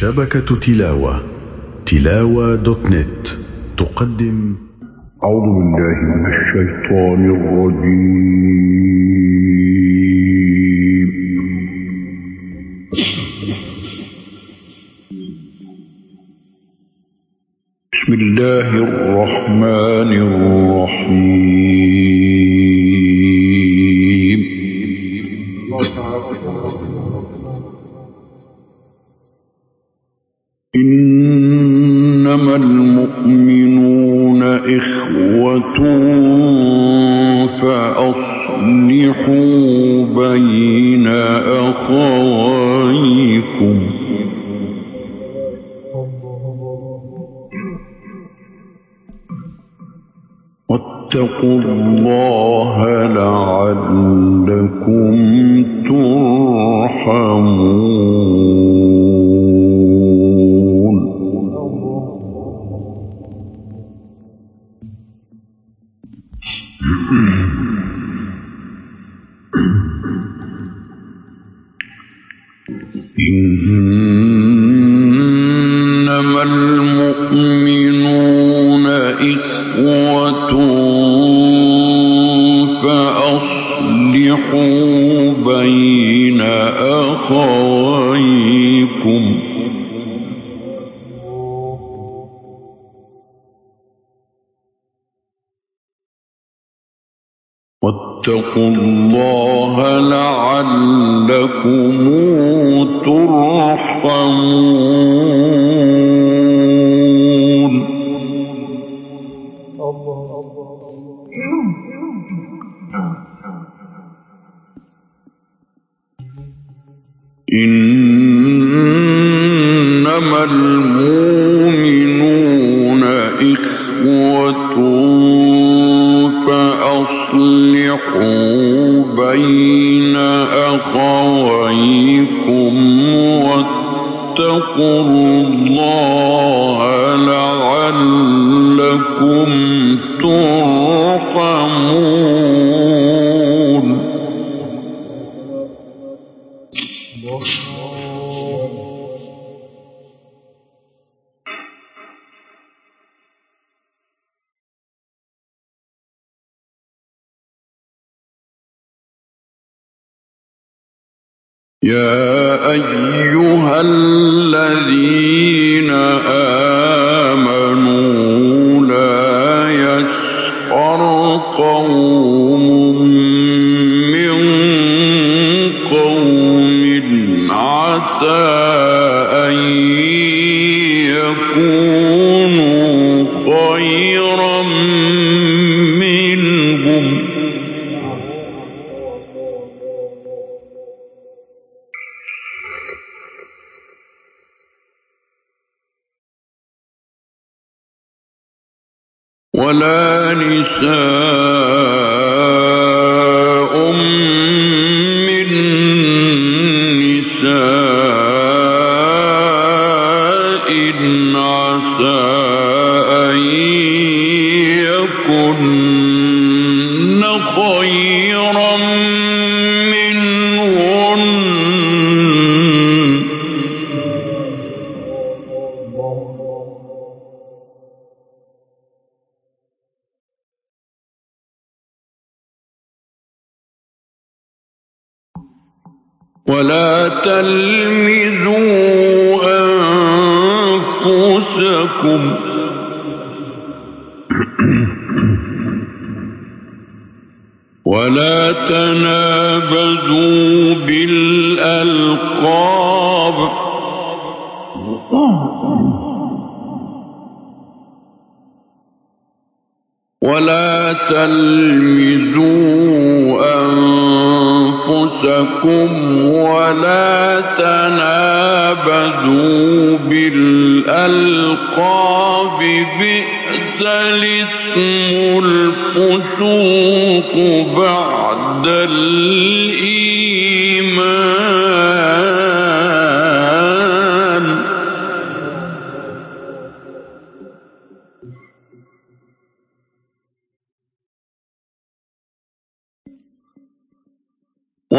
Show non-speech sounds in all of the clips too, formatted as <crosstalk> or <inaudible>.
شبكة تلاوة تلاوة دوت نت، تقدم. أعوذ بالله من الشيطان الرجيم. بسم الله الرحمن الرحيم. واتقوا الله لعلكم ترحمون. إنما المؤمنون إخوة فأصلحوا بين أخويكم واتقوا الله لعلكم ترحمون. يا أيها الذين آمنوا لا قوم من قوم عسى أن ولا نساء بدو بالألقاب بئس الاسم الفسوق بعد الإيمان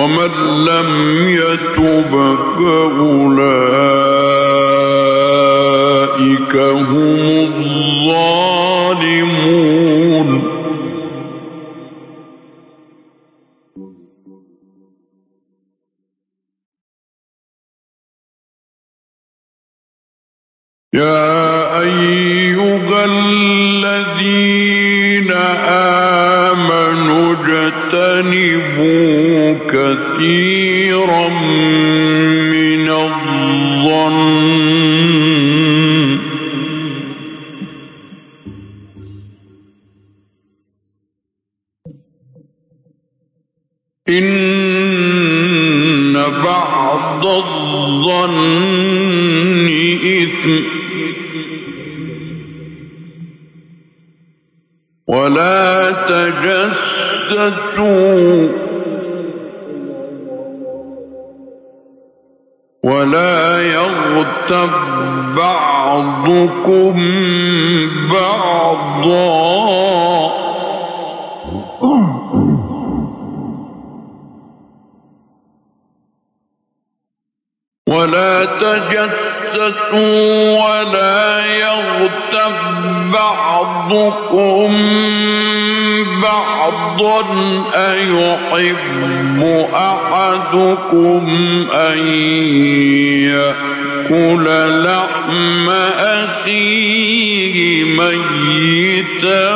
ومن لم يتب فأولئك هم الظالمون يا أيها الذين آمنوا اجتنبوا كثيرا من الظن. إن بعض الظن إثم. ولا تجسسوا ولا يغتب بعضكم بعضا. ولا تجسسوا ولا يغتب بعضكم بعضا بعضا أيحب أحدكم أن يأكل لحم أخيه ميتا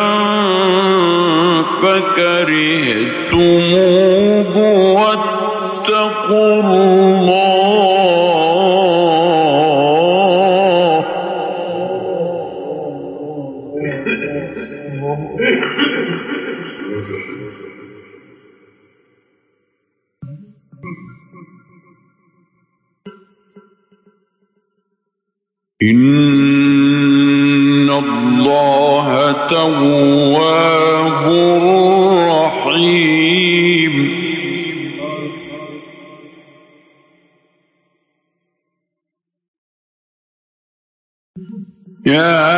فكرهتموه واتقوا إن الله تواب رحيم يا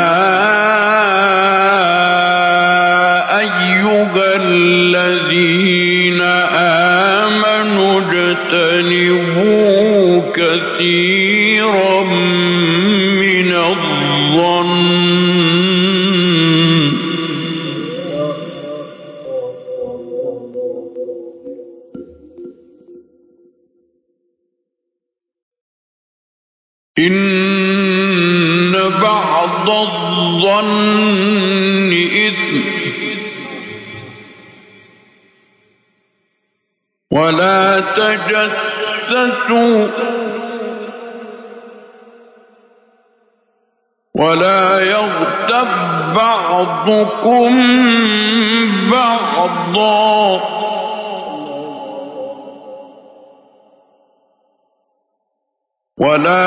أيها الذين آمنوا اجتنبوا كثيرا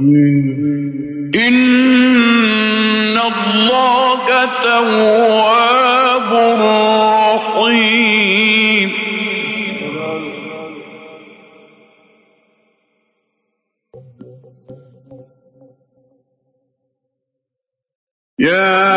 ان الله تواب رحيم يا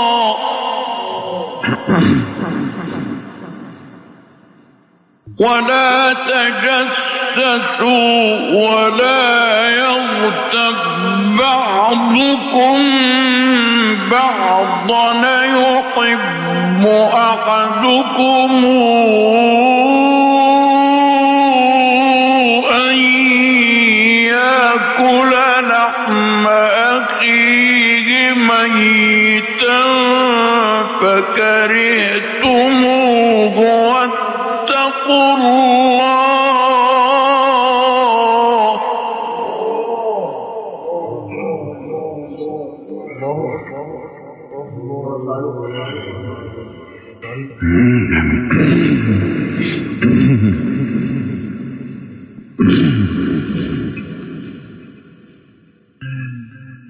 <coughs> ولا تجسسوا ولا يغتب بعضكم بعضا يحب أحدكم أن يأكل فكرهتموه واتقوا الله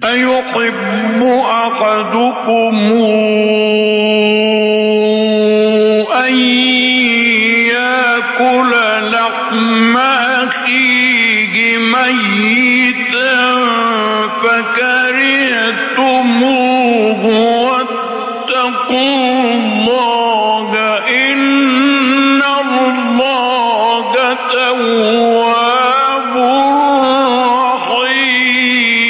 أيحب أحدكم يأكل لحم أخيه ميتا فكرهتموه واتقوا الله إن الله تواب رحيم.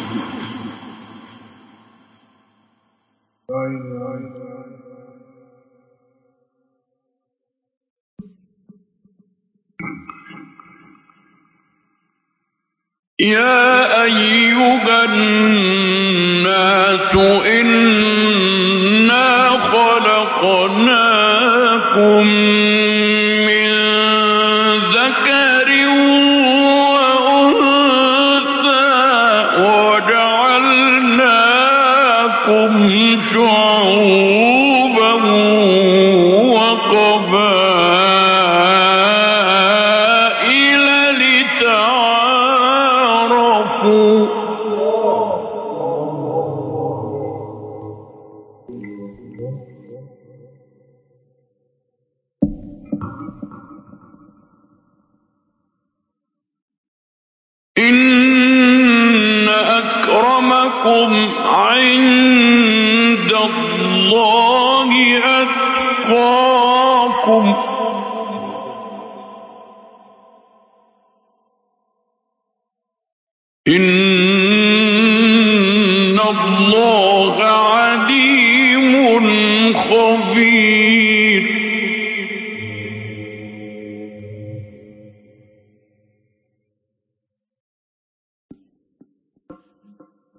<laughs> يا أيها الناس إن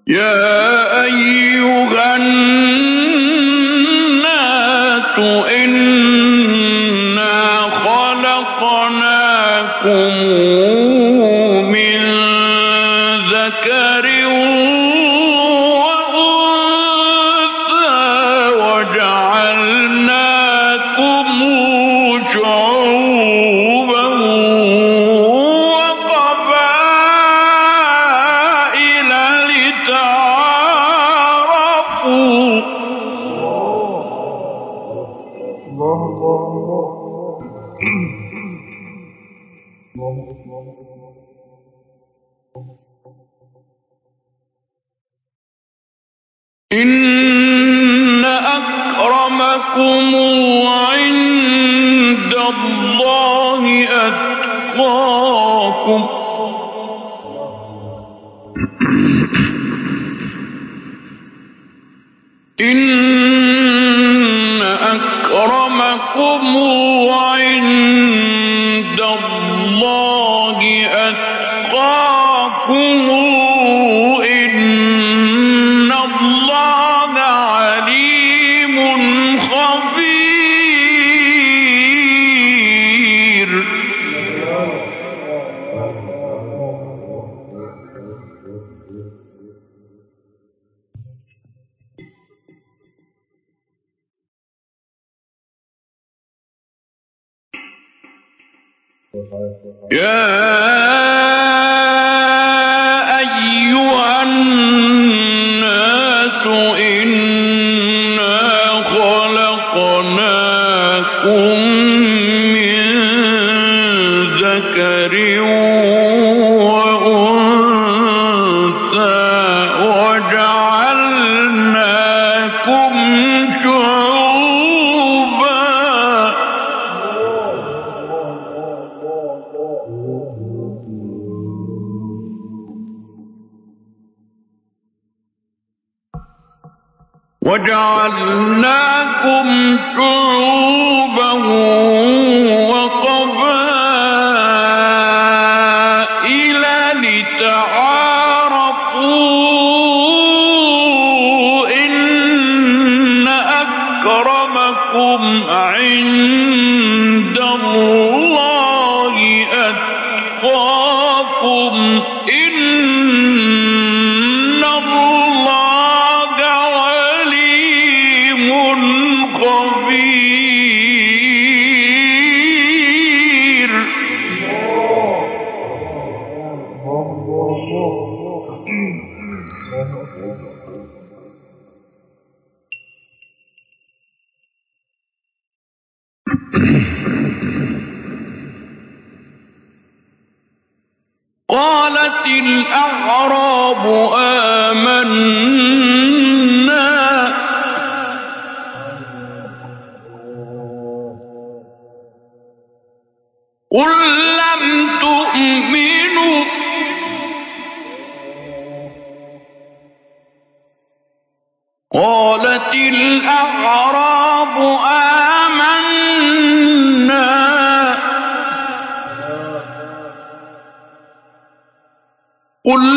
يا أيها الناس يا قالت الأعراب آمنا قل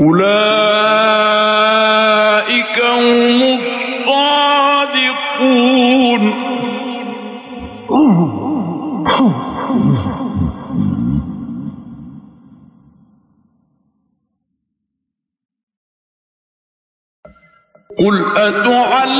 أولئك هم الصادقون. قل أتعلم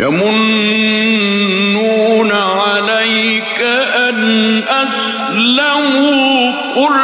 يمنون عليك أن أسلموا قل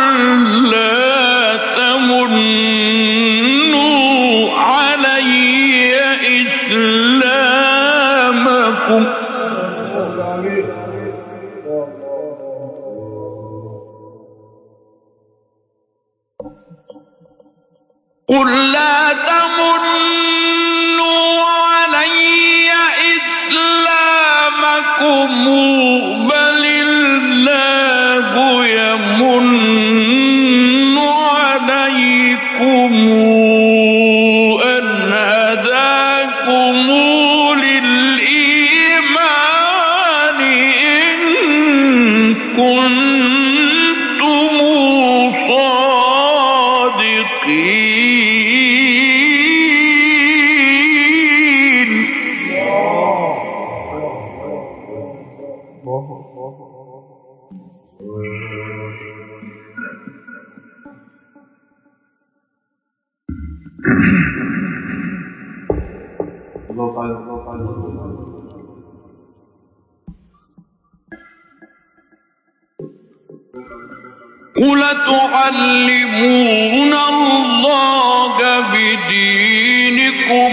قل تعلمون الله بدينكم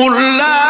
قل لا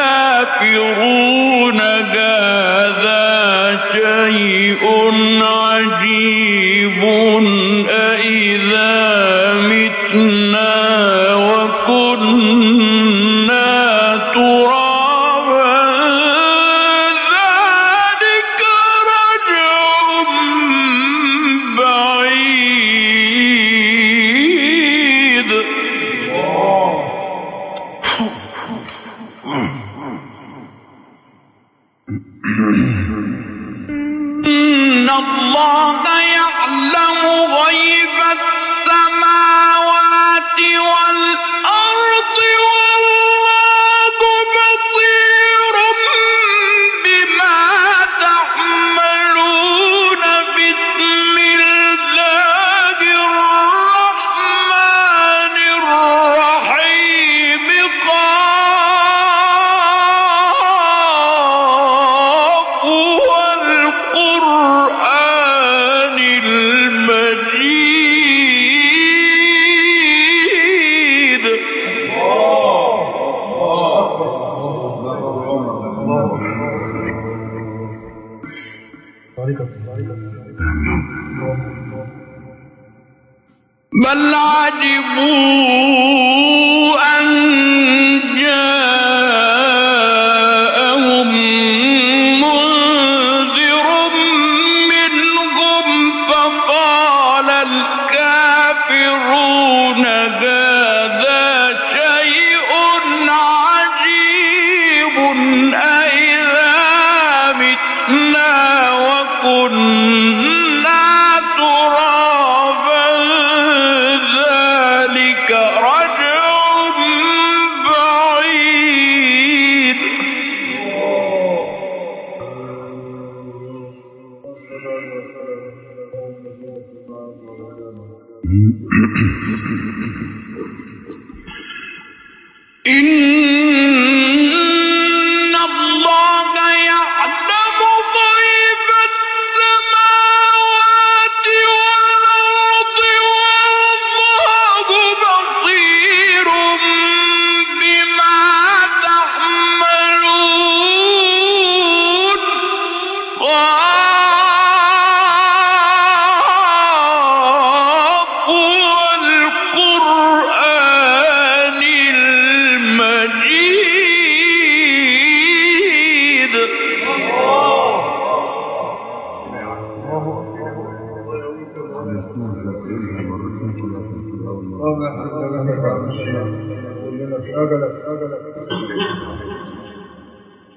الكافرون هذا شيء عجيب.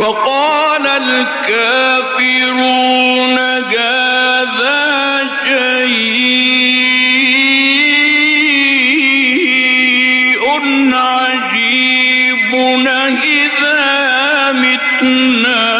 وقال الكافرون هذا شيء عجيب إذا متنا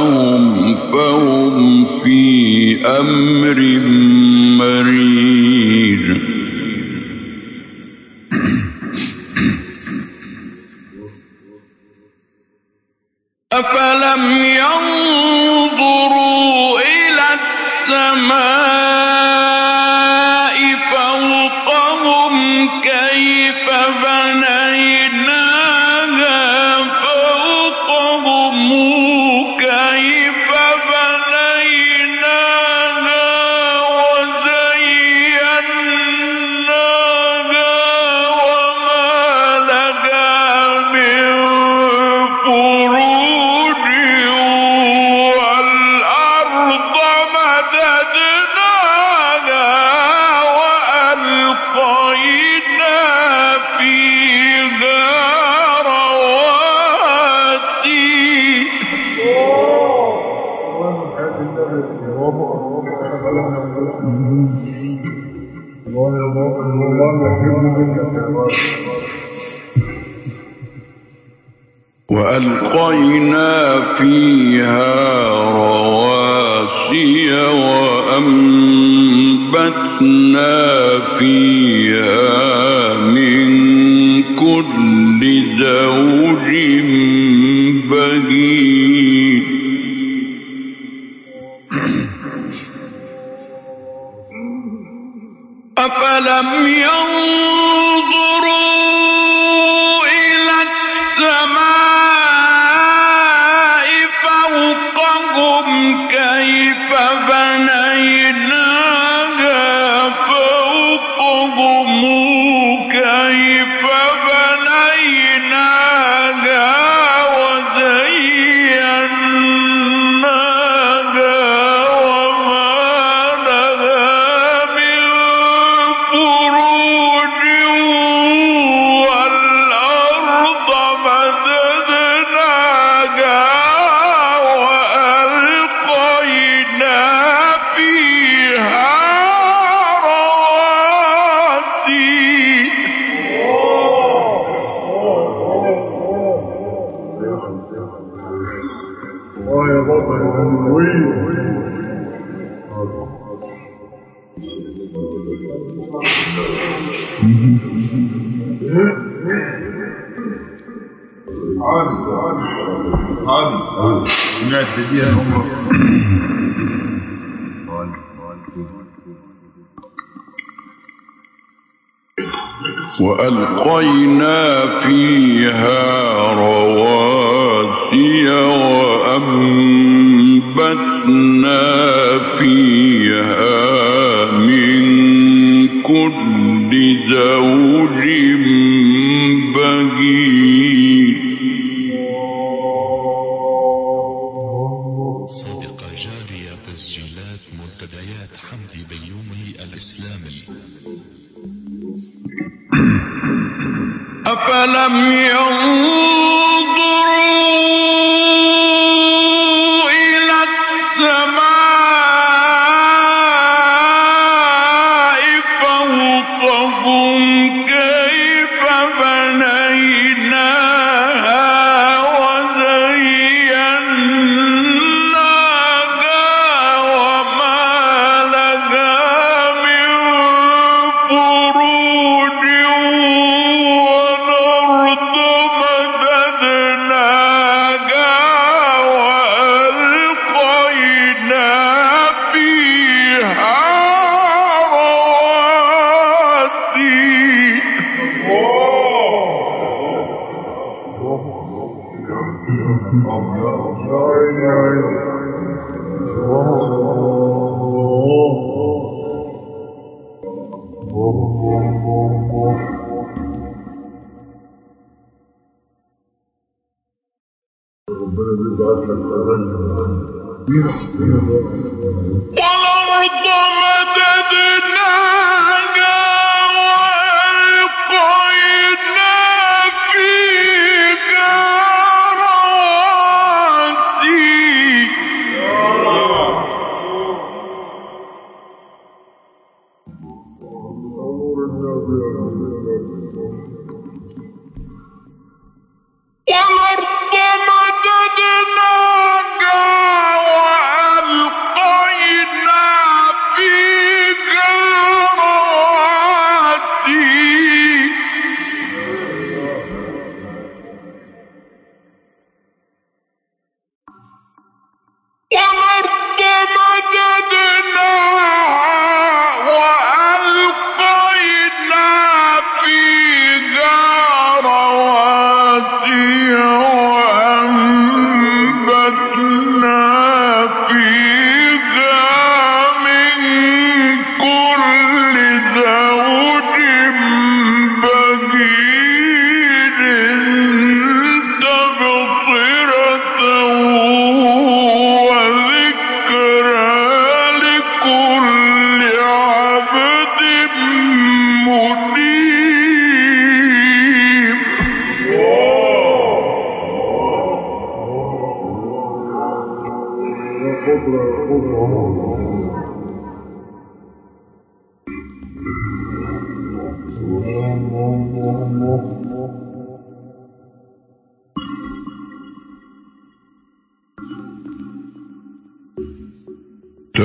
لهم فهم في أمر مريج. أفلم ينظر أفلم كل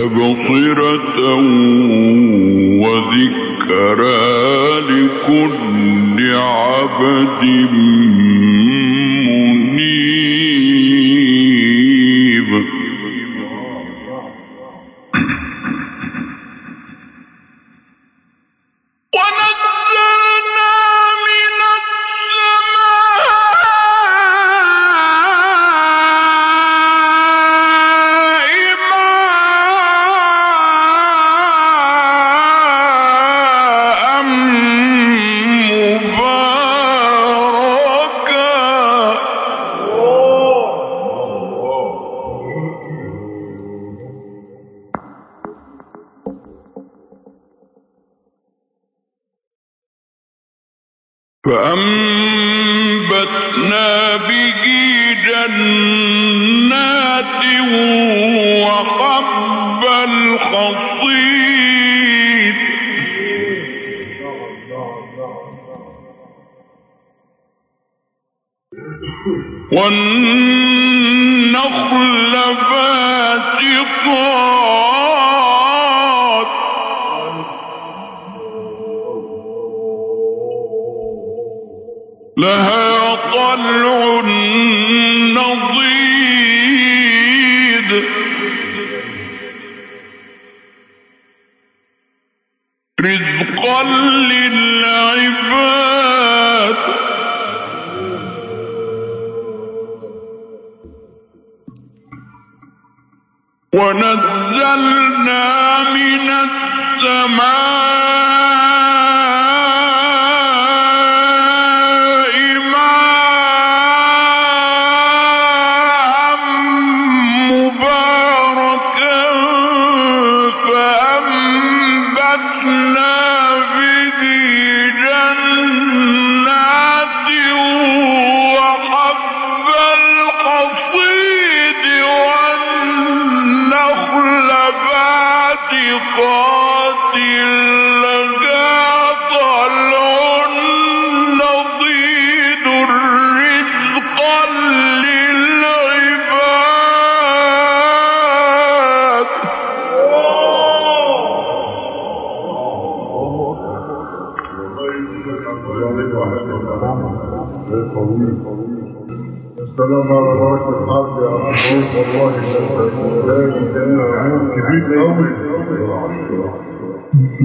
تبصرة وذكرى لكل عبد منيب. لها طلع نضيد. رزقا للعباد. ونزلنا من السماء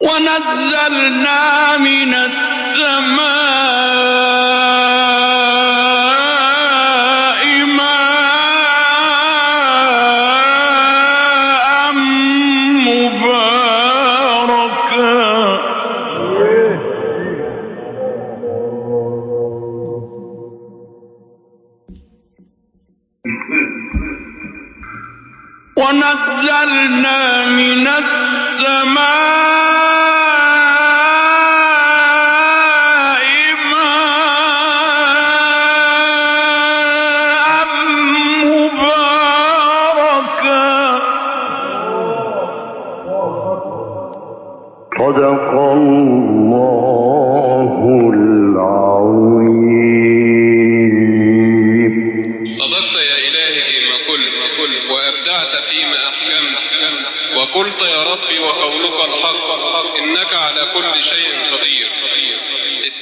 ونزلنا من السماء ماء مباركا. نزلنا من السماء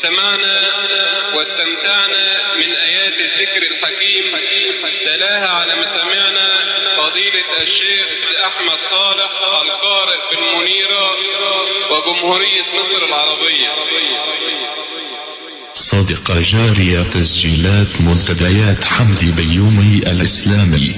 استمعنا واستمتعنا من آيات الذكر الحكيم تلاها على مسامعنا فضيلة الشيخ أحمد صالح القارئ في المنيرة وجمهورية مصر العربية. صادقة جارية تسجيلات منتديات حمدي بيومي الإسلامي.